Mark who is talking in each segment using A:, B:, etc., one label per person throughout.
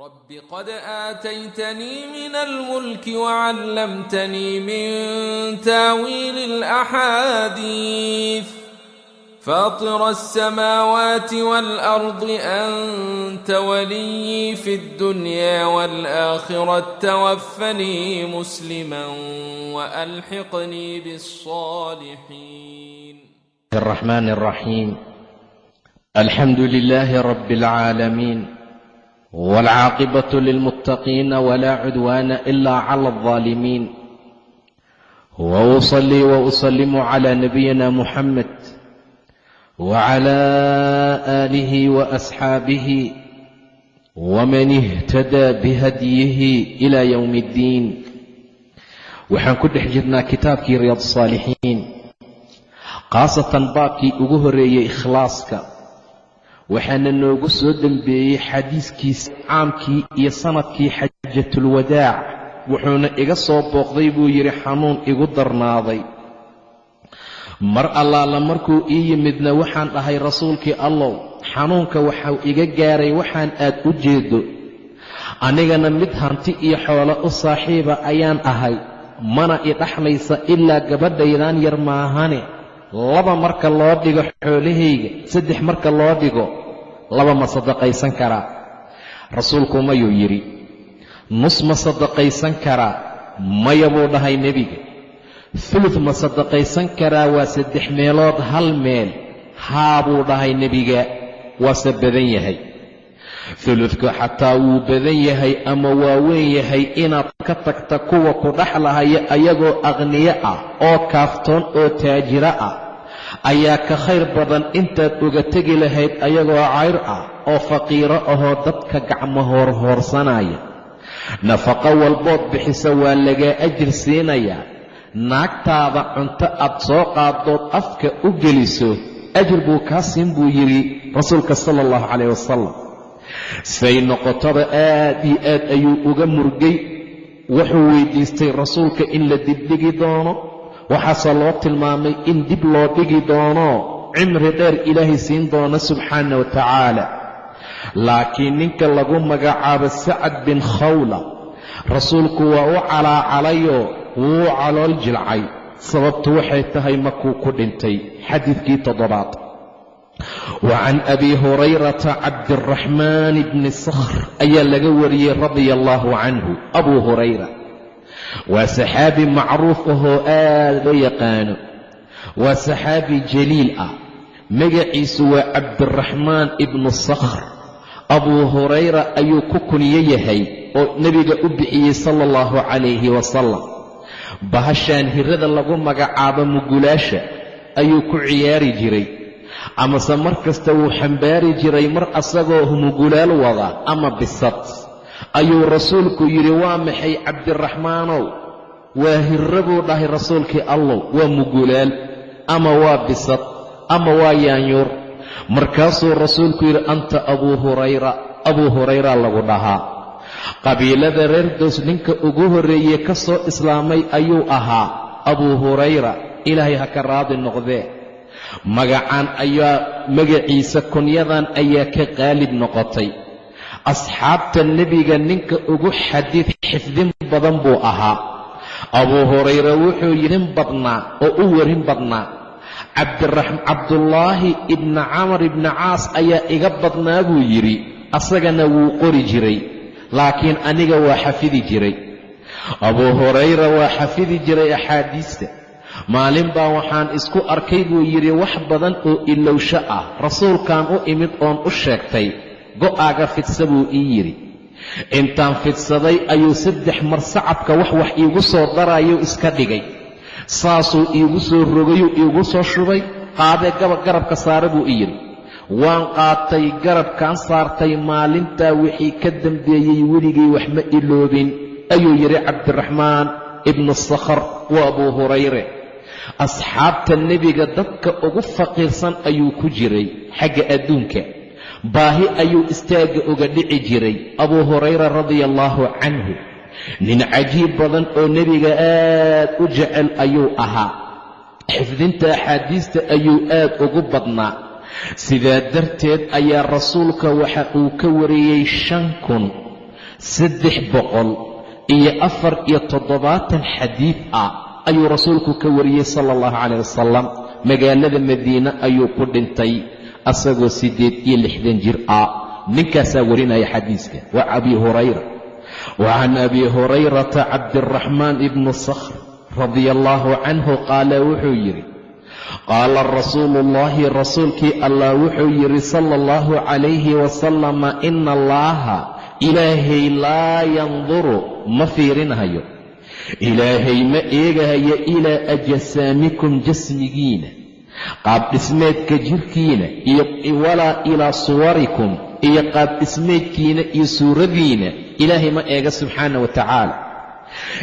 A: رب قد آتيتني من الملك وعلمتني من تاويل الأحاديث فاطر السماوات والأرض أنت ولي في الدنيا والآخرة توفني مسلما وألحقني بالصالحين
B: الرحمن الرحيم الحمد لله رب العالمين waalcaaqibatu lilmuttaqiina walaa cudwaana ilaa cala aldaalimiin wa usalii wa usalimu calaa nabiyina muxamed wacala aalihi wa asxaabihi waman ihtadaa bihadyihi ilaa yowmi iddiin waxaan ku dhex jirnaa kitaabkii riyaad saalixiin khaasatan baabkii ugu horeeyey ikhlaaska waxaana noogu soo dembeeyey xadiiskiisa caamkii iyo sannadkii xajatulwadaac wuxuuna iga soo booqday buu yidhi xanuun igu darnaaday. Mar allaala markuu ii yimidna waxaan dhahay rasuulkii allow xanuunka waxau iga gaaray waxaan aad u jeedo anigana mid hanti iyo xoolo u saaxiiba ayaan ahay mana i dhaxlaysa ilaa gabadhaydan yar maahane laba marka loo dhigo xoolahayga saddex marka loo dhigo laba ma sadaqaysan karaa. Rasuulku mayuu yidhi nus ma sadaqaysan karaa maya buu dhahay nebiga. Fulud ma sadaqaysan karaa waa saddex meelood hal meel. Haa buu dhahay nebiga waase badan yahay fuludka xataa wuu badan yahay ama waa weyn yahay inaad ka tagta kuwa ku dhexlahaya ayagoo aqhniyo ah oo kaaftoon oo taajiro ah. Ayaa ka khayr badan intaad uga tegi lahayd ayagoo cayr ah oo faqiiro ahoo dadka gacmo hoorhoorsanaya nafaqo walbood bixisa waa lagaa ajir siinayaa naagtaada cunto aad soo qaadood afka u geliso ajir buu kaa siin buu yidhi rasuulka sala allahu calayh wasalam say noqotada aad iyo aad ayuu uga murgay. Wuxuu weydiistay rasuulka in la dibdhigi doono. Waxaase loo tilmaamay in dib loo dhigi doono. Cimri dheer ilaahay siin doono subxaana wa tacaala. Laakiin ninka lagu magacaabo sacad bin khawla rasuulku waa u calaacalayoo wuu calool jilcay. Sababtu waxay tahay makuu ku dhintay. Xadiidkii toddobaad wa can abi hurayrata cabdiraxmaan bni sakhr ayaa laga wariyey radia allaahu canhu abuu hurayra waa saxaabi macruuf ahoo aad loo yaqaano waa saxaabi jaliil ah magaciisu waa cabdiraxmaan ibnu sakhr abuu hurayra ayuu ku kunyo yahay oo nebiga u bixiyey sala allahu calayhi wasalam bahashaan hirada lagu magacaabo mugulaasha ayuu ku ciyaari jiray amase mar kasta wuu xambaari jiray mar asagoo mugulaal wada ama bisad. Ayuu rasuulku yidhi waa maxay cabdiraxmaanow? Waa hirro buu dhahay rasuulkii allow? Waa mugulaal ama waa bisad ama waa yaanyuur? Markaasuu rasuulku yidhi anta abuu hurayra abuu hurayra lagu dhahaa. Qabiilada reer dows ninka ugu horreeye ka soo islaamay ayuu ahaa abuu hurayra. Ilaahay ha ka raadi noqdee magacaan ayaa magaciisa kunyadan ayaa ka qaalib noqotay. Asxaabta nebiga ninka ugu xadiid xifdin badan buu ahaa. Abuu hurayra wuxuu yidhin badnaa oo u warin badnaa. Cabdullaahi ibna camar ibna caas ayaa iga badnaa buu yidhi asagana wuu qori jiray laakiin aniga waa xafidi jiray. Abuu hurayra waa xafidi jiray axaadiista maalin baa waxaan isku arkay buu yidhi wax badan oo ilowsho ah rasuulkan u imid oon u sheegtay go'aaga fidsa buu ii yidhi. Intaan fidsaday ayuu saddex mar sacabka wax wax iigu soo darayuu iska dhigay. Saasuu iigu soo rogayuu iigu soo shubay qaadee garabka saare buu ii yidhi. Waan qaatay garabkaan saartay maalintaa wixii ka dambeeyey weligay wax ma iloobin ayuu yidhi cabdiraxmaan ibnu sakhar waa abuu hurayre asxaabta nebiga dadka ugu faqiirsan ayuu ku jiray xagga adduunka. Baahi ayuu istaagga uga dhici jiray abuu hurayra radia allaahu canhu. Nin cajiib badan oo nebiga aad u jecel ayuu ahaa. Xifdinta axaadiista ayuu aad ugu badnaa. Sidaa darteed ayaa rasuulka waxa uu ka wariyey shan kun saddex boqol iyo afar iyo toddobaatan xadiid ah ayuu rasuulku ka wariyey sala allahu calayh wasalam magaalada madiine ayuu ku dhintay asagoo siddeed iyo lixdan jir ah ninkaasaa warinaya xadiiska waa abi hurayra. Wa can abi hurayrata cabdiraxmaan ibnu sakhr radia allaahu canhu qaala wuxuu yidhi qaala rasuulu ullaahi rasuulkii allah wuxuu yidhi sala allahu calayhi wasalama ina allaaha ilaahay laa yanduru ma fiirinahayo ilaahay ma eegahayo ilaa ajasaamikum jasmigiina qaab dhismeedka jirkiina iyo walaa ilaa suwarikum iyo qaab dhismeedkiina iyo suuradiina ilaahay ma eega subxaana wa tacaala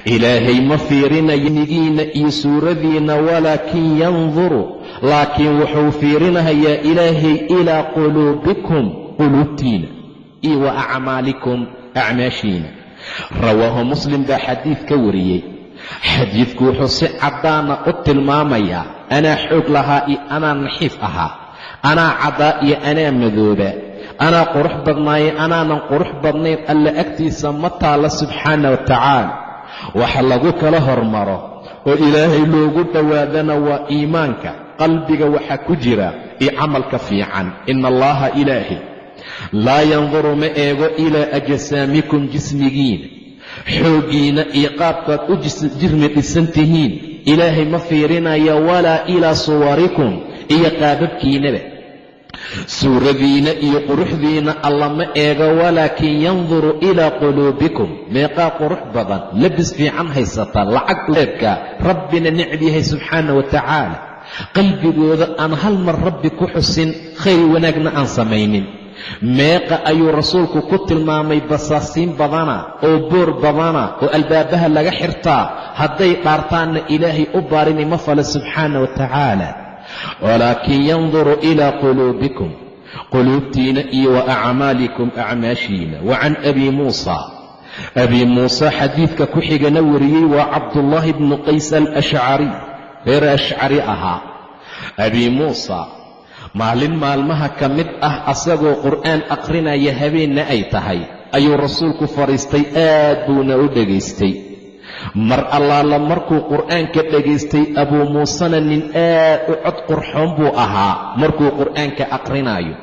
B: ilaahay ma fiirinayo iyo suuradiina walaakin yanduru laakiin wuxuu fiirinahayaa ilaahay ilaa quluubikum quluubtiina iyo wa acmaalikum acmaashiina rawaahu muslim baa xadiid ka wariyey. Xadiidku wuxuu si caddaana u tilmaamayaa anaa xoog lahaa iyo anaa naxiif ahaa. Anaa caddaa iyo anaa madooba. Anaa qurux badnaaye anaanan qurux badnayn alla agtiisa ma taalla subxaana wa tacaala. Waxa lagu kala hormaro oo ilaahay loogu dhowaadana waa iimaanka qalbiga waxaa ku jira iyo camalka fiican. Ina allaha ilaahi laa yanduru ma eego ilaa ajasaamikum jismigiina xooggiina iyo qaabkaad u jirmi dhisan tihiin. Ilaahay ma fiirinaya walaa ilaa suwarikum iyo qaababkiinaba. Suuradiina iyo quruxdiina alla ma eego walaakin yanduru ilaa quluubikum. Meeqaa qurux badan labis fiican haysata lacag leebka rabbina necb yahay subxaana wa tacaala. Qalbigooda aan hal mar rabbi ku xusin khayr wanaagna aan samaynin meeqa ayuu rasuulku ku tilmaamay basaasiin badana oo boor badana oo albaabaha laga xirtaa hadday dhaartaanna ilaahay u baarini ma fale subxaana wa tacaala. Walaakin yanduru ilaa quluubikum quluubtiina iyo wa acmaalikum acmaashiina. Wa can abi muusa. Abii muusa xadiidka ku xigana wariyey waa cabdullaahi bnu qays alashcari reer ashcari ahaa. Abii muusa maalin maalmaha ka mid ah asagoo qur'aan aqrinaya habeenna ay tahay ayuu rasuulku fadhiistay aad buuna u dhegaystay. Mar allaala markuu qur'aanka dhegaystay abuu muusena nin aad u cod qurxoon buu ahaa markuu qur'aanka aqrinaayo.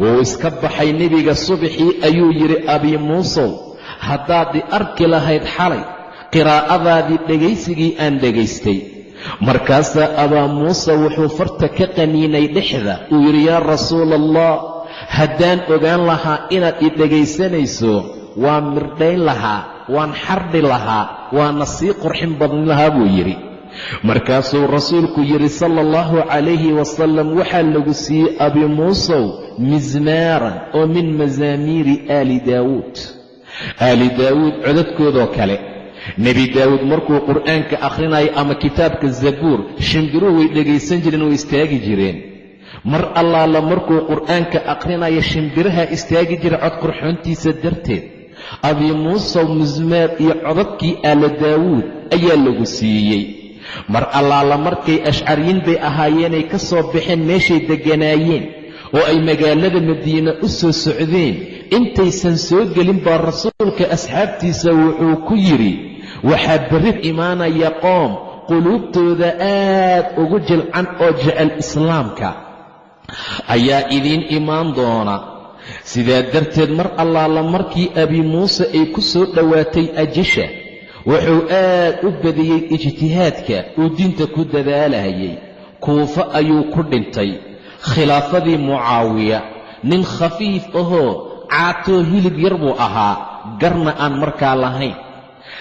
B: Wuu iska baxay nebiga subaxii ayuu yidhi abii muusow haddaad arki lahayd xalay qiraa'adaadii dhegaysigii aan dhegaystay markaasaa abaa muuse wuxuu farta ka qaniinay dhexda. Uu yidhi yaa rasuula allah haddaan ogaan lahaa inaad i dhegaysanayso waan mirdhayn lahaa waan xardhi lahaa waana sii qurxin badnin lahaa buu yidhi. Markaasuu rasuulku yidhi sala allahu calayhi wasalam waxaa lagu siiyey abi muusow mismaaran oo min masaamiiri aali daawuud. Aali daawuud codadkoodoo kale nebi daawuud markuu qur'aanka akhrinayo ama kitaabka zabuur shimbiruhu way dhegaysan jireen way istaagi jireen. Mar allaala markuu qur'aanka akhrinayo shimbiraha istaagi jira cod qurxoontiisa darteed. Abii muusow mismaar iyo codadkii aala daawuud ayaa lagu siiyey. Mar allaala markay ashcariyiin bay ahaayeenay ka soo baxeen meeshay degganaayeen oo ay magaalada madiine u soo socdeen intaysan soo gelin baa rasuulka asxaabtiisa wuxuu ku yidhi waxaa berri imaanaya qoom quluubtooda aad ugu jilcan oo jecel islaamka. Ayaa idiin imaan doona. Sidaa darteed mar allaala markii abi muuse ay ku soo dhowaatay ajisha wuxuu aad u badiyey ijtihaadka uu diinta ku dadaalahayay kuufo ayuu ku dhintay. Khilaafadii mucaawiya nin khafiif ahoo caatoo hilib yar buu ahaa. Garna aan markaa lahayn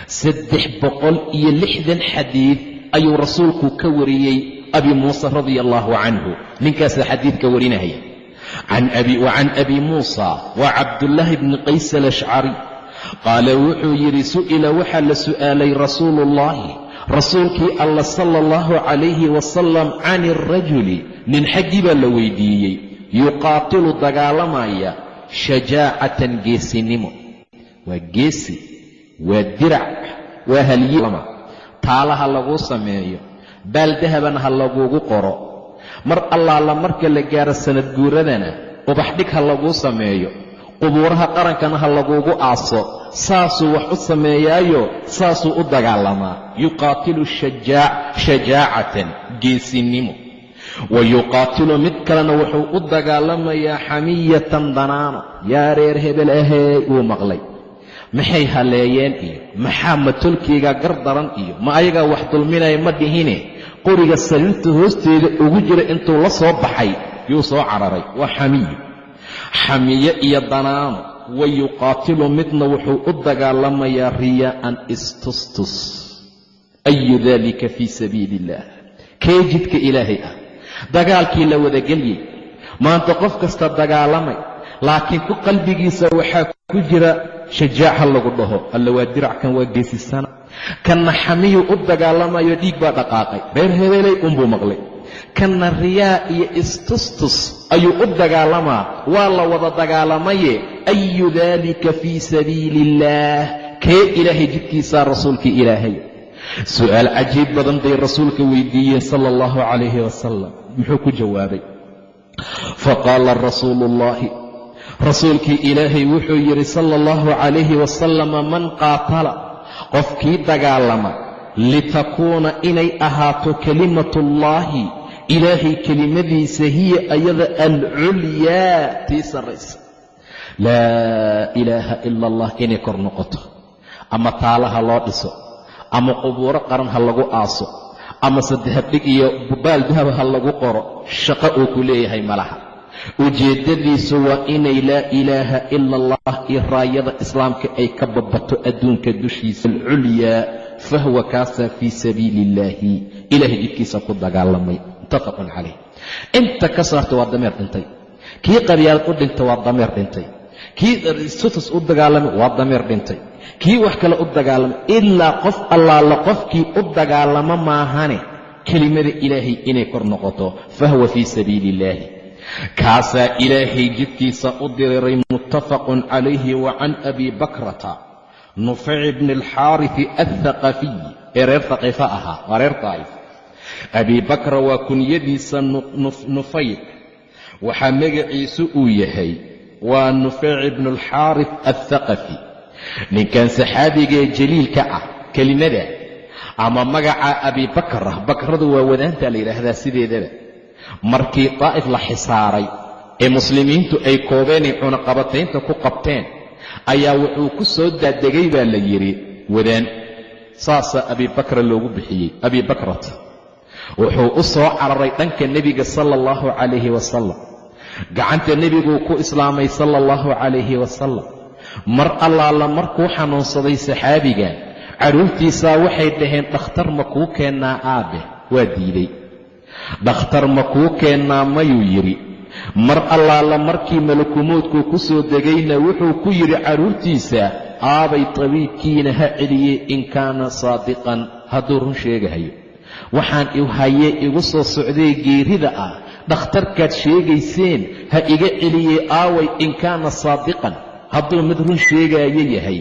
B: saddex boqol iyo lixdan xadiid ayuu rasuulku ka wariyey abi muuse radia allaahu canhu ninkaasaa xadiidka warinaya wa can abi muusa waa cabdullaahi bni qays alashcari qaala wuxuu yidhi su'ila waxaa la su'aalay rasuuluullaahi rasuulkii alla sala allahu calayhi wasalam can irajuli nin xaggii baa la weydiiyey. Yuqaatilu dagaalamaya shajaacatan geesinimo. Waa geesi waa dirac waa halyama taala ha laguu sameeyo baal dahabana ha laguugu qoro. Mar allaala marka la gaaro sanad guuradana ubaxdhig ha laguu sameeyo. Qubuuraha qarankana ha lagugu aaso. Saasuu wax u sameeyaayo saasuu u dagaalamaa yuqaatilu shajaacatan geesinimo. Wa yuqaatilu mid kalena wuxuu u dagaalamayaa xamiyatan danaano. Yaa reer hebel ahey wuu maqlay maxay haleeyeen iyo maxaa matolkeyga gar daran iyo ma ayagaa wax dulminaya ma dhihine? Qoriga sariirta hoosteeda ugu jira intuu la soo baxay yuu soo cararay. Waa xamiyo xamiyo iyo danaano. Wa yuqaatilu midna wuxuu u dagaalamayaa riyaa'an istustus. Ayu dalika fii sabiili illaah kee jidka ilaahay ah. Dagaalkii la wadagelyey maanta qof kasta dagaalamay. Laakiin ku qalbigiisa waxaa ku jira shajaac ha lagu dhaho. Alla waa dirackan waa geesisana. Kanna xamiyuu u dagaalamayo dhiig baa dhaqaaqay. Reer hebelay unbuu maqlay. Kanna riyaa iyo istustus ayuu u dagaalamaa. Waa la wada dagaalamaye ayu daalika fii sabiili illaah kee ilaahay jidkiisaa rasuulkii ilaahay? Su'aal cajiib badan bay rasuulka weydiiyeen sala allahu calayhi wasalam muxuu ku jawaabay. Faqaala rasuulu ullaahi rasuulkii ilaahay wuxuu yidhi sala allahu calayhi wasalama man qaatala qofkii dagaalama litakuuna inay ahaato kelimatullaahi ilaahay kelimadiisa hiya ayada alculyaa tii sarraysa. Laa ilaaha ila allah inay kor noqoto ama taalaha loo dhiso ama qubuuro qaran ha lagu aaso ama saddexadhig iyo baal dahaba ha lagu qoro shaqo uu ku leeyahay malaha ujeeddadiisu waa inay laa ilaaha ila allah iyo raayada islaamka ay ka babato adduunka dushiisa alculyaa fahwa kaasaa fii sabiili illaahi ilaahay jidkiisa ku dagaalamay. Muttafaqun calayh. Inta ka saarta waa dameer dhintay. Kii qabyaalad u dhintay waa dameer dhintay. Kii sutus u dagaalamay waa dameer dhintay. Kii wax kale u dagaalamay ilaa qof allaala qofkii u dagaalamo maahane kelimada ilaahay inay kor noqoto fahwa fii sabiili illaahi kaasaa ilaahay jidkiisa u diriray muttafaqun calayhi wa can abi bakrata. Nufayc bni alxaarifi althaqafiy ee reer haqiifa ahaa waa reer daa'if. Abi bakra waa kunyadiisa nufayc waxaa magaciisu uu yahay waa nufayc bnu alxaarif althaqafi ninkan saxaabigee jaliilka ah kelimada ama magaca abi bakra bakradu waa wadaanta la yidhaahdaa sideedaba markii daa'if la xisaaray ee muslimiintu ay koobeenay cunaqabataynta ku qabteen ayaa wuxuu ku soo daadegay baa la yidhi wadaan saasaa abibakra loogu bixiyey abibakrata wuxuu u soo cararay dhanka nebiga sala allahu calayhi wasalam gacanta nebiguu ku islaamay sala allahu calayhi wasalam mar allaala markuu xanuunsaday saxaabiga carruurtiisaa waxay dhaheen dhakhtar ma kuu keennaa aabe? Waa diiday dhakhtar ma kuu keennaa mayuu yidhi. Mar allaala markii malakumoodku ku soo degayna wuxuu ku yidhi carruurtiisa aabay tabiibkiina ha celiyey in kaana saadiqan. Hadduu run sheegahayo. Waxaan hayee igu soo socday geerida ah. Dhakhtarkaad sheegayseen ha iga celiyey aaway in kaana saadiqan. Hadduu mid run sheegaayo yahay.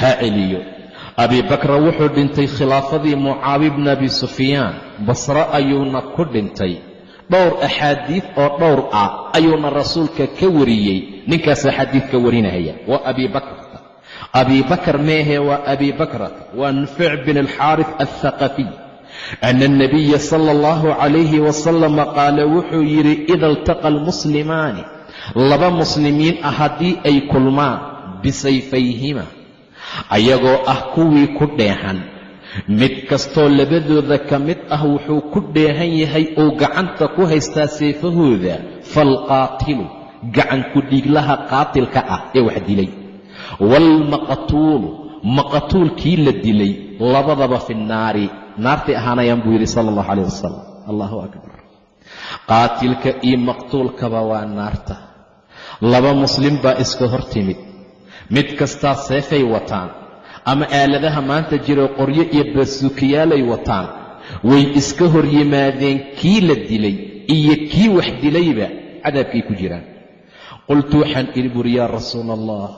B: Ha celiyo abibakra wuxuu dhintay khilaafadii mucaawi bni abi sufyaan. Basre ayuuna ku dhintay. Dhowr axaadiid oo dhowr ah ayuuna rasuulka ka wariyey. Ninkaasaa xadiidka warinaya waa abibakrata abibakar meehe waa abibakrata waa nufeyc bin alxaarif althaqafiy ana alnabiya sala allahu calayhi wasalama qaala wuxuu yidhi ida iltaqa almuslimaani. Laba muslimiin ah haddii ay kulmaan bisayfayhima ayagoo ah kuwii ku dheehan. Mid kastoo labadooda ka mid ah wuxuu ku dheehan yahay uu gacanta ku haystaa seefahooda faalqaatilu gacanku dhiiglaha qaatilka ah ee wax dilay. Waalmaqtuulu maqtuulkii la dilay labadaba fi nnaari naartay ahaanayaan buu yidhi sala allahu calayh wasalam allahu akbar. Qaatilka iyo maqtuulkaba waa naarta. Laba muslim baa iska hor timid mid kastaa seefay wataan ama aaladaha maanta jiro qoryo iyo baasuukiyaalay wataan way iska hor yimaadeen kii la dilay iyo kii wax dilayba cadaabkay ku jiraan. Qultu waxaan idhi buuri yaa rasuula allah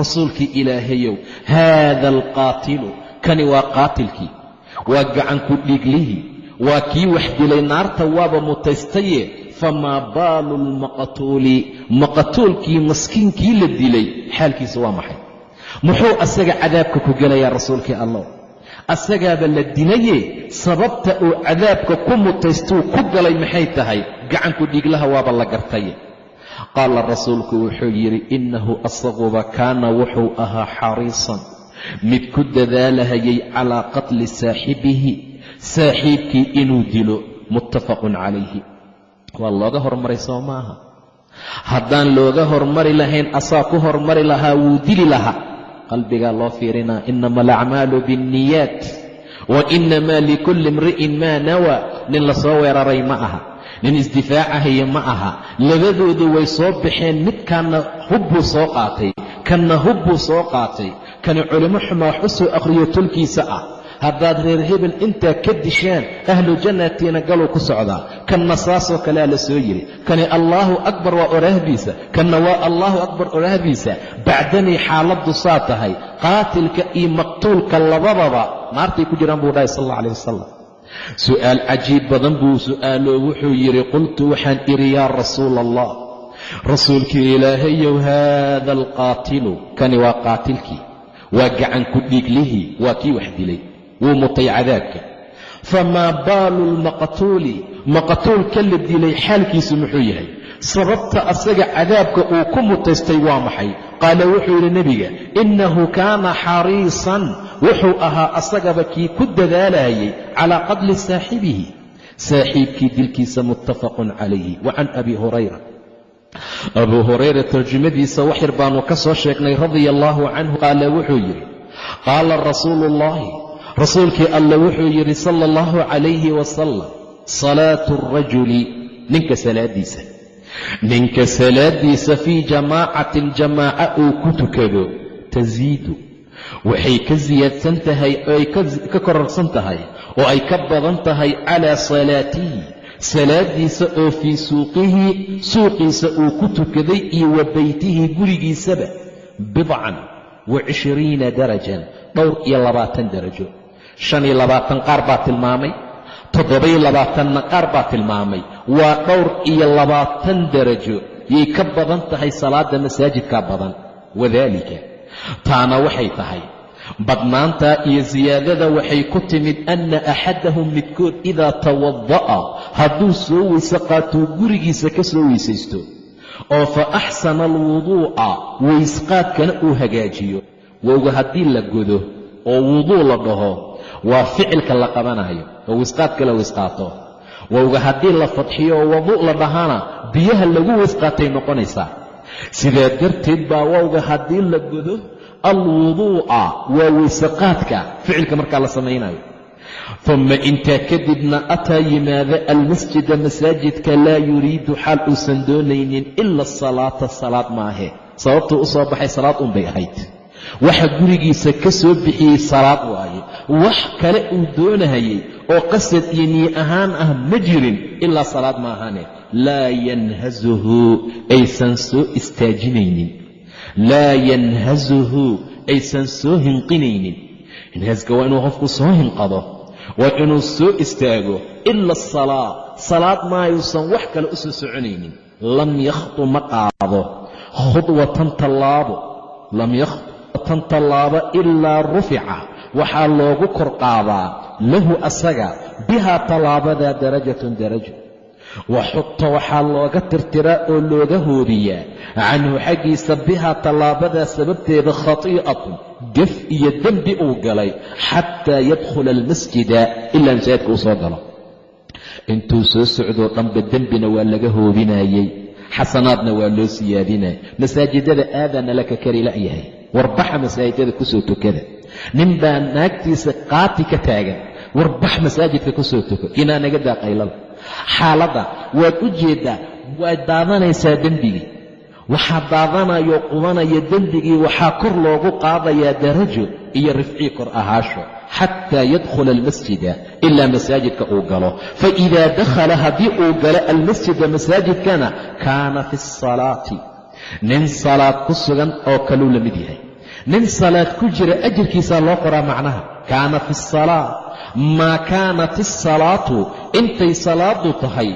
B: rasuulkii ilaahayow haada alqaatilu kani waa qaatilkii waa gacanku dhiiglihii waa kii wax dilay naarta waaba mutaystaye famaa baalu lmaqtuuli maqtuulkii maskiinkii la dilay xaalkiisa waa maxay muxuu asaga cadaabka ku gelayaa rasuulkii allah asagaaba la dilaye sababta uu cadaabka ku mutaystuu ku galay maxay tahay gacanku dhiiglaha waaba la gartay qaala rasuulku wuxuu yidhi innahu asaguba kaana wuxuu ahaa xariisan mid ku dadaalahayay calaa qatli saaxibihi saaxiibkii inuu dilo muttafaqun calayhi waa looga hormaray soo maaha. Haddaan looga hormari lahayn asaa ku hormari lahaa wuu dili lahaa. Qalbigaa loo fiirinaa inama alacmaalu biاnniyaat wa inamaa likulli imri'in maa nawaa nin la soo weeraray ma aha nin isdifaacahaya ma aha. Labadoodu way soo baxeen midkaanna hubbuu soo qaatay kanna hubbuu soo qaatay. Kani culimmo xuma wax u soo akhriyo tolkiisa ah haddaad reer hebel intaa ka dishaan ahlu jannatiina galuu ku socdaa. Kanna saasoo kalea la soo yidhi kani allaahu akbar waa oraahdiisa kanna waa allaahu akbar oraahdiisa bacdanii xaaladdu saa tahay qaatilka iyo maqtuulka labadaba naartay ku jiraan buu dhahay sal alla alayh wasalam su'aal cajiib badan buu su'aaloo wuxuu yidhi qultu waxaan idhi yaa rasuula allah rasuulkii ilaahayow haada alqaatilu kani waa qaatilkii. Waa gacanku dhiiglihii waa kii wax dilay wuu mutay cadaabka. Famaa baalu lmaqtuuli maqtuulka la dilay xaalkiisu muxuu yahay? Sababta asaga cadaabka uu ku mutaystay waa maxay? Qaala wuxuu yidhi nebiga innahu kaana xariisan. Wuxuu ahaa asagaba kii ku dadaalayay calaa qatli saaxibihi. Saaxiibkii dilkiisa muttafaqun calayhi. Wa can abi hurayra. Abuu hurayra tarjumadiisa wax yar baanu ka soo sheegnay radia allaahu canhu. Qaala wuxuu yidhi qaala rasuulu ullaahi rasuulkii alla wuxuu yidhi sala allahu calayhi wasalam salaatu alrajuli ninka salaaddiisa. Ninka salaaddiisa fii jamaacatin jamaaca uu ku tukado tasiidu waxay ka siyaadsan tahay oo ay ka kororsan tahay oo ay ka badan tahay calaa salaatihi salaaddiisa oo fii suuqihi suuqiisa uu ku tukaday iyo wa beytihi gurigiisaba bidcan wa cishriina darajan dhowr iyo labaatan darajo shan iyo labaatan qaar baa tilmaamay. Toddoba-iyo labaatanna qaar baa tilmaamay. Waa dhowr iyo labaatan darajo yay ka badan tahay salaadda masaajidkaa badan. Wadaalika. Taana waxay tahay. Badnaantaa iyo siyaadada waxay ku timid anna axadahum midkood idaa tawada'a hadduu soo weyse gurigiisa ka soo weysaysto oo fa axsana alwuduu'a. Weysqaadkana uu hagaajiyo. Wowga haddii la godo oo wuduu la dhaho waa ficilka la qabanayo. Oo weysqaadka la weysqaato wowga haddii la fadxiyo oo wuduu la dhahana biyaha lagu weysqaatay noqonaysaa sidaa darteed baa wowga haddii la godo alwuduu'a waa weysaqaadka ficilka markaa la samaynayo uma intaa kadibna ataa yimaada almasjida masaajidka laa yuriidu xaal uusan doonaynin ila asalaata salaad maahe. Sababtuu u soo baxay salaad unbay ahayd waxa gurigiisa ka soo bixiyey salaad waaye. Wax kale uu doonahayey oo qasad iyo niye ahaan ah ma jirin ilaa salaad ma ahane laa yanhasuhu aysan soo istaajinaynin. Laa yanhasuhu aysan soo hinqinaynin. Inhaaska waa inuu qofku soo hinqado waa inuu soo istaago. Ila asalaa salaad maayuusan wax kale u soo soconaynin. Lam yakhtu ma qaado. Khudwatan tallaabo. Lam yakhtu tan tallaabo ilaa rufica waxaa loogu kor qaadaa lahu asaga bihaa tallaabadaa darajatun darajo. Waxuta waxaa looga tirtiraa oo looga hoobiyaa canhu xaggiisa bihaa tallaabadaa sababteeda khatii'atun gaf iyo dembi uu galay xataa yadkhula almasjida ilaa masaajidka uu soo galo. Intuu soo socdoo dhanba dembina waa laga hoobinayey xasanaadna waa loo siyaadinaya masaajidada aadaana laka kari la'yahay warbaxa masaajidada ku soo tukada. Nin baa naagtiisa qaati ka taagan. Warbax masaajidka ku soo tuko. Inaa naga daa qaylada xaaladda waad u jeeddaa waad daadanaysaa dembigii. Waxaa daadanayo qubanaya dembigii waxaa kor loogu qaadayaa darajo iyo rifcii kor ahaasho. Xataa yadkhula almasjida ilaa masaajidka uu galo. Faidaa dakhala haddii uu galo almasjida masaajidkana kaana fi asalaati nin salaad ku sugan oo kaluu la mid yahay nin salaad ku jira ajirkiisaa loo qoraa macnaha. Kaana fi asalaa maa kaanat asalaatu intay salaadu tahay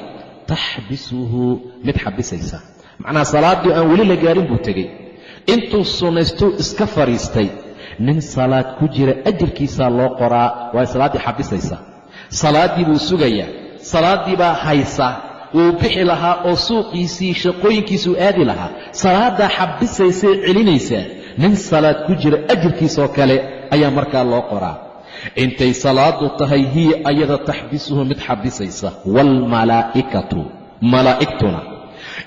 B: taxbisuhu mid xabisaysa. Macnaha salaaddii aan weli la gaarin buu tegey. Intuu sunnaystuu iska fadhiistay nin salaad ku jira ajirkiisaa loo qoraa waayo salaaddii xabisaysa. Salaaddii buu sugayaa salaaddii baa haysa. Wuu bixi lahaa oo suuqiisii shaqooyinkiisuu aadi lahaa. Salaaddaa xabisaysay celinaysaa nin salaad ku jira ajirkiisoo kale ayaa markaa loo qoraa. Intay salaadu tahay hiya ayada taxbisuhu mid xabisaysa. Waalmalaa'ikatu malaa'igtuna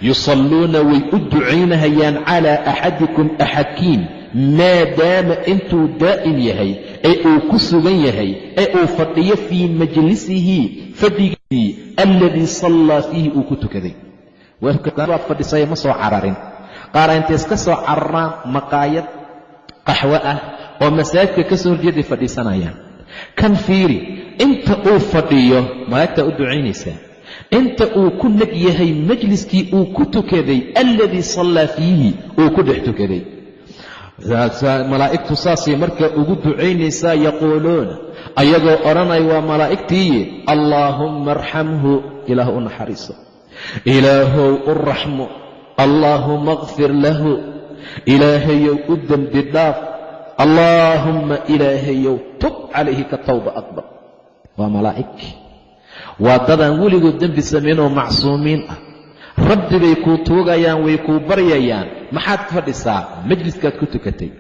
B: yusalluuna way u ducaynahayaan calaa axadikum axadkiin maadaama intuu daa'im yahay ee uu ku sugan yahay ee uu fadhiyo fii majlisihi fadhigiisii alladii sallaa fiihi uu ku tukaday. Waad fadhisaye ma soo cararin qaara intay iska soo cararaan maqaayad qaxwo ah oo masaajidka ka soo horjeeday fadhiisanayaan. Kan fiiri inta uu fadhiyo malaa'igtaa u ducaynaysaa inta uu ku neg yahay majliskii uu ku tukaday alladii sallaa fiihi uu ku dhex tukaday. Malaa'igtu saasay markaa ugu ducaynaysaa yaquuluuna ayagoo odhanaya waa malaa'igtiiye allaahumma arxamhu ilaahu u naxariiso. Ilaahow u raxmo allaahuma akfir lahu. Ilaahayow u dembi dhaaf. Allaahumma ilaahayow tub calayhi ka tawba akbar. Waa malaa'ig. Waa dadaan weligood dembi samaynoo macsuumiin ah. Rabbi bay kuu tuugayaan way kuu baryayaan. Maxaad fadhisaa? Majliskaad ku tukatay.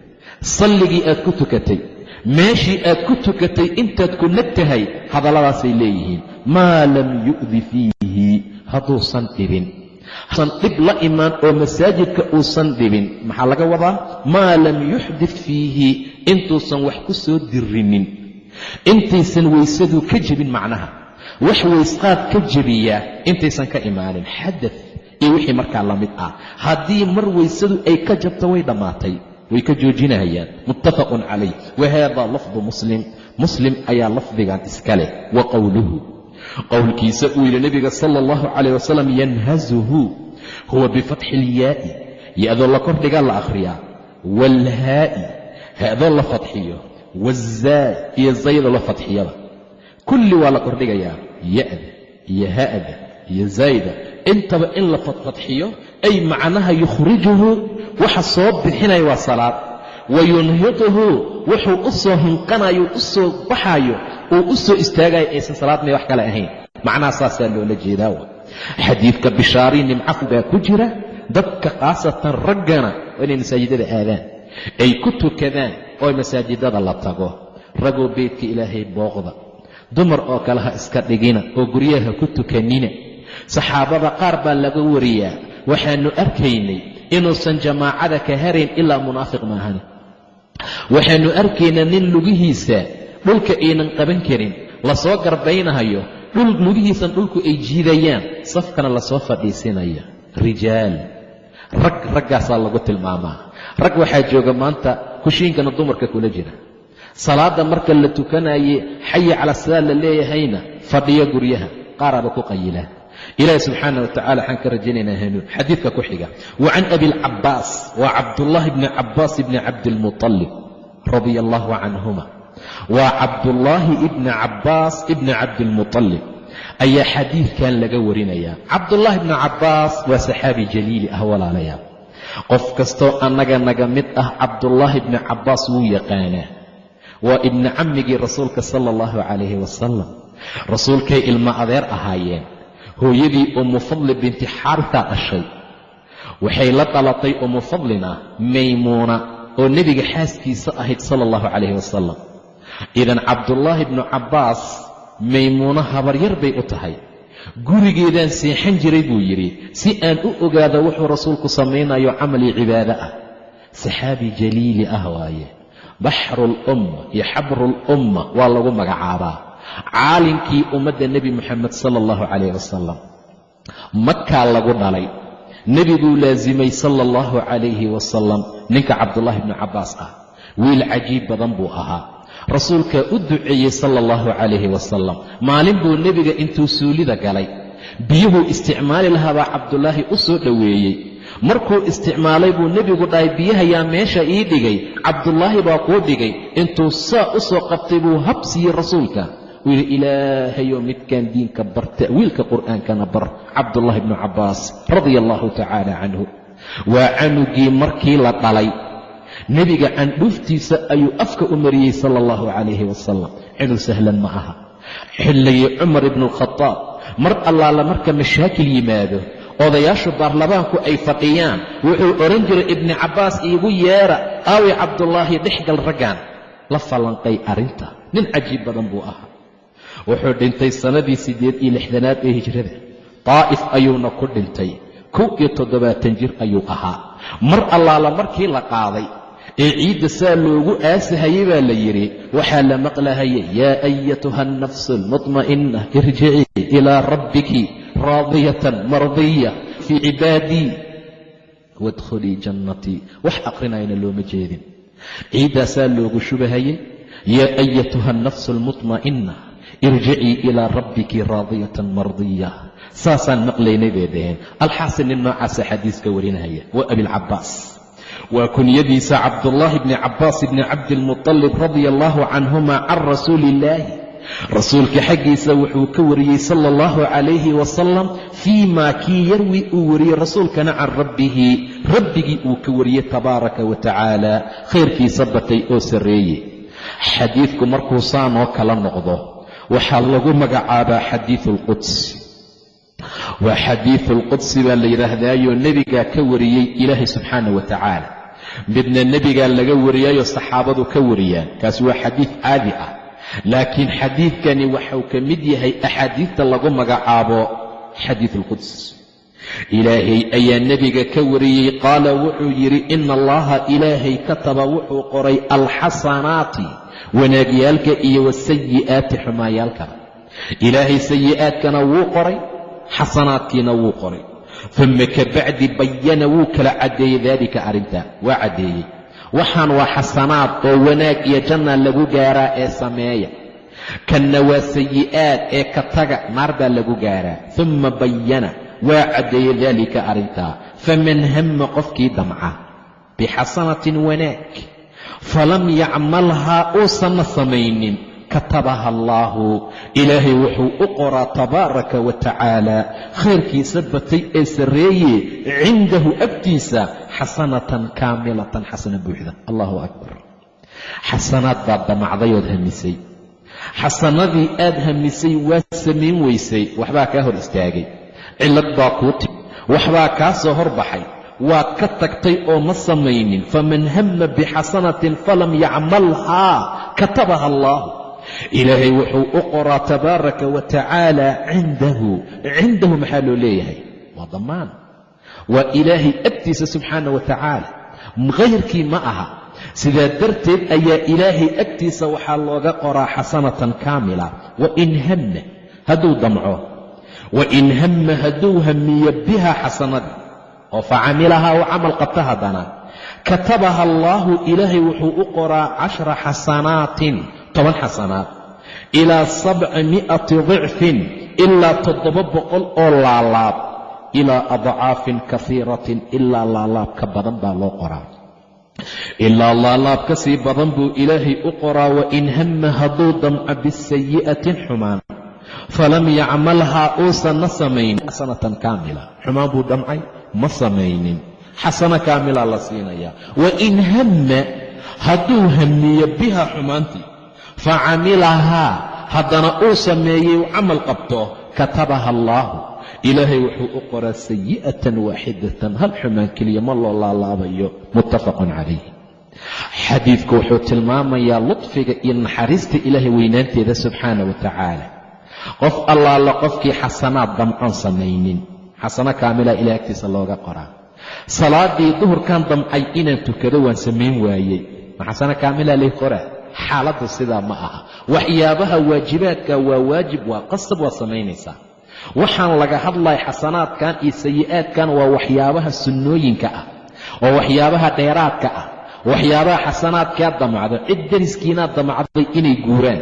B: Salligii aad ku tukatay. Meeshii aad ku tukatay intaad ku nag tahay hadalladaasay leeyihiin. Maa lam yu'di fiihi. Hadduusan dhibin hadduusan dhib la imaan oo masaajidka uusan dhibin. Maxaa laga wadaa? Maa lam yuxdit fiihi intuusan wax ku soo dirinin intaysan weysadu ka jebin macnaha. Wax waysqaad ka jebiyaa intaysan ka imaanin. Xadad iyo wixii markaa la mid ah. Haddii mar weysadu ay ka jabto way dhammaatay way ka joojinahayaan. Muttafaqun calayh. Wa haada lafdu muslim. Muslim ayaa lafdigan iska leh. Wa qowluhu qowlkiisa uu yidhi nebiga sala allahu calayh wasalam yanhazuhu huwa bifatxi ilyaa'i ya-doo la kordhigaa la akhriyaa waalhaa'i haadoo la fadxiyo wazaay iyo zaydoo la fadxiyada kulli waa la kordhigayaa ya-da iyo ha'da iyo zaayda intaba in la fadfadxiyo ay macnaha yukhrijuhu waxa soo bixinaya waa salaad. Wa yunhiduhu wuxuu u soo hinqanayo u soo baxaayo uu u soo istaagayo aysan salaad may wax kale ahayn. Macnaha saasaa loola jeedaa xadiidka bishaarii nimcafu baa ku jira dadka khaasatan raggana waa inay masaajidada aadaan. Ay ku tukadaan oo masaajidada la tago. Ragoo beydka ilaahay booqda. Dumar oo kale ha iska dhigina oo guryaha ku tukanina. Saxaabada qaar baa laga wariyaa. Waxaannu arkaynay inuusan jamaacada ka harayn ilaa munaafiq maahani waxaannu arkaynaa nin lugihiisa dhulka aynan qaban karin la soo garbaynahayo dhul lugihiisan dhulku ay jiidayaan safkana la soo fadhiisinaya. Rijaal. Rag raggaasaa lagu tilmaamaa. Rag waxaa jooga maanta kushiinkana dumarka kula jira. Salaadda marka la tukanaye xayi cala salaad la leeyahayna fadhiyo guryaha qaaraaba ku qayilaa ilaahi subxaana wa waxaan ka rajaynaynaa hanuun xadiidka ku xiga. Wa abi alcabaas waa cabdullaahi bni cabaas bni cabdiilmuطalib radia allahu canhuma waa cabdullaahi ibni cabaas ibni cabdiilmuطalib ayaa xadiidkan laga warinayaa cabdullaahi bni cabaas waa saxaabi jaliili ah walaalayaal qof kastoo annaga naga mid ah cabdullaahi bni cabaas wuu yaqaanaa. Waa ibni cammigii rasuulka sala allahu calayhi wasalam rasuulkay ilmo adeer ahaayeen. Hooyadii ummu fadli binti xaaritaa dhashay. Waxay la dhalatay ummu fadlina maymuuna oo nebiga xaaskiisa ahayd sala allahu calayhi wasalam idan cabdullaahi bnu cabbaas maymuuno habaryar bay u tahay. Gurigeedaan seexan jiray buu yidhi si aan u ogaado wuxuu rasuulku samaynayo camalii cibaado ah. Saxaabi jaliili ah waaye. Baxruulumma iyo xabruulumma waa lagu magacaabaa. Caalinkii ummadda nebi moxamed sala allahu calayh wasalam makaa lagu dhalay. Nebiguu laasimay sala allahu calayhi wasalam ninka cabdullaahi bnu cabbaas ah. Wiil cajiib badan buu ahaa rasuulkaa u duceeyey sala allahu calayhi wasalam maalin buu nebiga intuu suulida galay. Biyuhuu isticmaali lahaabaa cabdulaahi u soo dhoweeyey. Markuu isticmaalay buu nebigu dhahay biyahayaa meesha ii dhigay. Cabdulaahi baa kuu dhigay. Intuu saa u soo qabtay buu hab siiyey rasuulka. Uu yidhi ilaahayow midkaan diinka bar ta'wiilka qur'aankana bar. Cabdullaahi bnu cabbaas radia allahu tacaala canhu. Waa canugii markii la dhalay nebiga candhuuftiisa ayuu afka u mariyey sala allahu calayhi wasalam cidul sahlan ma aha. Xilligii cumar ibnu alkhadaab mar allaala marka mashaakil yimaado odayaashu baarlamaanku ay fadhiyaan wuxuu odhan jiray ibni cabbaas iigu yeedha aawi cabdullaahi dhexgal raggan la fallanqay arrinta. Nin cajiib badan buu ahaa. Wuxuu dhintay sannadii siddeed iyo lixdanaad ee hijrada. Daa'if ayuuna ku dhintay. Kow iyo toddobaatan jir ayuu ahaa. Mar allaala markii la qaaday ee ciidda saa loogu aasahayey baa la yidhi waxaa la maqlahayay yaa ayatuha annafsu almutma'inna irjicii ilaa rabbiki raadiyatan mardiya fii cibaadii waadkhulii jannatii wax aqrinayna looma jeedin. Ciiddaasaa loogu shubahayey yaa ayatuha annafsu almutma'inna irjicii ilaa rabbiki raadiyatan mardiya saasaan maqlaynay bay dhaheen. Alxaasil nin noocaasa xadiiska warinaya waa abilcabaas waa kunyadiisa cabdullaahi bni cabbaas bni cabdiilmuطalib radia allahu canhuma can rasuuli illaahi rasuulka xaggiisa wuxuu ka wariyey sala allahu calayhi wasalam fii maa kii yarwi uu wariyey rasuulkana can rabbihi. Rabbigii uu ka wariyey tabaaraka wa tacaala. Khayrkiisa batay oo sarreeye xadiidku markuu saanoo kala noqdo waxaa lagu magacaabaa xadiidu alqudsi waa xadiidu alqudsi baa la yidhaahdaayo nebigaa ka wariyey ilaahay subxaana wa tacaala midna nebigaa laga wariyaayo saxaabadu ka wariyaan. Kaasi waa xadiid caadi ah. Laakiin xadiidkani waxuu ka mid yahay axaadiidta lagu magacaabo xadiid alquds ilaahay ayaa nebiga ka wariyey qaala wuxuu yidhi ina allaha ilaahay kataba wuxuu qoray alxasanaati wanaagyaalka iyo wasayi'aati xumaayaalka ilaahay sayi'aadkana wuu qoray xasanaadkiina wuu qoray uma kabacdi bayana wuu kala caddeeyey daalika arrintaa waa caddeeyey. Waxaan waa xasanaad oo wanaag iyo janna lagu gaaraa ee sameeya. Kanna waa sayi'aad ee ka taga naar baa lagu gaaraa. Uma bayana waa caddeeyey daalika arrintaa faman hamma qofkii damca. Bixasanatin wanaag. Falam yacmalhaa uusanna samaynin katabaha allaahu ilaahay wuxuu u qoraa tabaaraka wa tacaala khayrkiisa batay ee sarreeye cindahu agtiisa xasanatan kaamilatan xasana buuxda. Allahu akbar. Xasanaad baad damacday ood hamisay. Xasanadii aad hamisay waa samayn weysay. Waxbaa kaa hor istaagay. Cillad baa kuu timi. Waxbaa kaa soo horbaxay waad ka tagtay oo ma samaynin. Faman hamma bixasanatin falam yacmalhaa. Katabaha allaahu ilaahay wuxuu u qoraa tabaaraka wa tacaala cindahu. Cindahu maxaa loo leeyahay? Waa dammaan waa ilaahay agtiisa subxaana wa tacaala. Khayrkii ma aha. Sidaa darteed ayaa ilaahay agtiisa waxaa looga qoraa xasanatan kaamila. Wain hamma hadduu damco. Wain hamma hadduu hamiyo biha xasanadii oo facamilahaa u camal qabta haddana. Katabaha allaahu ilaahay wuxuu u qoraa cashra xasanaatin toban xasanaad. Ilaa sabci mi'ati dicfin ilaa toddoba boqol oo laalaab ilaa adcaafin kaiiratin ilaa laalaab ka badan baa loo qoraa. Ilaa laalaab ka sii badan buu ilaahay u qoraa wain hamma hadduu damco bisayi'atin xumaan. Falam yacmalhaa uusanna samaynin xasanatan kaamila. Xumaan buu dhamcay ma samaynin. Xasano kaamilaa la siinayaa. Wain hamma hadduu hamiyo biha xumaantii facamilahaa haddana uu sameeyey u camal qabto katabaha allaahu ilaahay wuxuu u qoraa sayi'atan waaxidatan hal xumaan keliya ma loo laalaabayo muttafaqun calayh xadiidku wuxuu tilmaamayaa ludfiga iyo naxariista ilaahay weynaanteeda subxaana wa tacaala qof allaala qofkii xasanaad damcoon samaynin xasano kaamilaa ilahay agtiisa looga qoraa salaadii duhurkan damcay inaan tukado waan samayn waayey ma xasano kaamilaa lay qoraa xaaladdu sidaa ma aha. Waxyaabaha waajibaadka waa waajib waa qasab waad samaynaysaa waxaan laga hadlaya xasanaadkan iyo sayi'aadkan waa waxyaabaha sunnooyinka ah oo waxyaabaha dheeraadka ah waxyaabaha xasanaadkaa damacdo. Cid dariskiinaad damacday inay guuraan.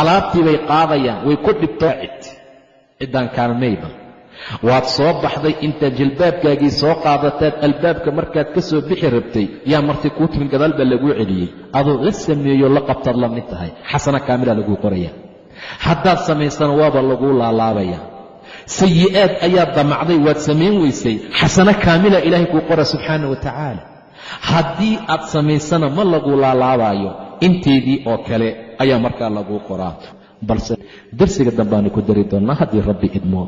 B: Alaabtii bay qaadayaan way ku dhibtoo cid ciddaan kaalmayba waad soo baxday intaad jilbaabkaagii soo qaadataad albaabka markaad ka soo bixi rabtay yaa marti kuu timin gadaal baa laguu celiyey. Adoo la sameeyo la qabtaad la mid tahay xasano kaamilaa laguu qoraya. Haddaad samaysana waaba laguu laalaabaya. Sayi'aad ayaad damacday waad samayn weysay xasano kaamila ilaahay kuu qora subxaana wa tacaala. Haddii aad samaysana ma laguu laalaabaayo inteedii oo kale ayaa markaa laguu qoraa. Balse darsiga dambaanu ku dari doonnaa haddii rabbi idmo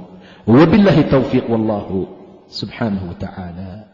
B: wabillaahi towfiiq wallahu subxaanahu wa tacaala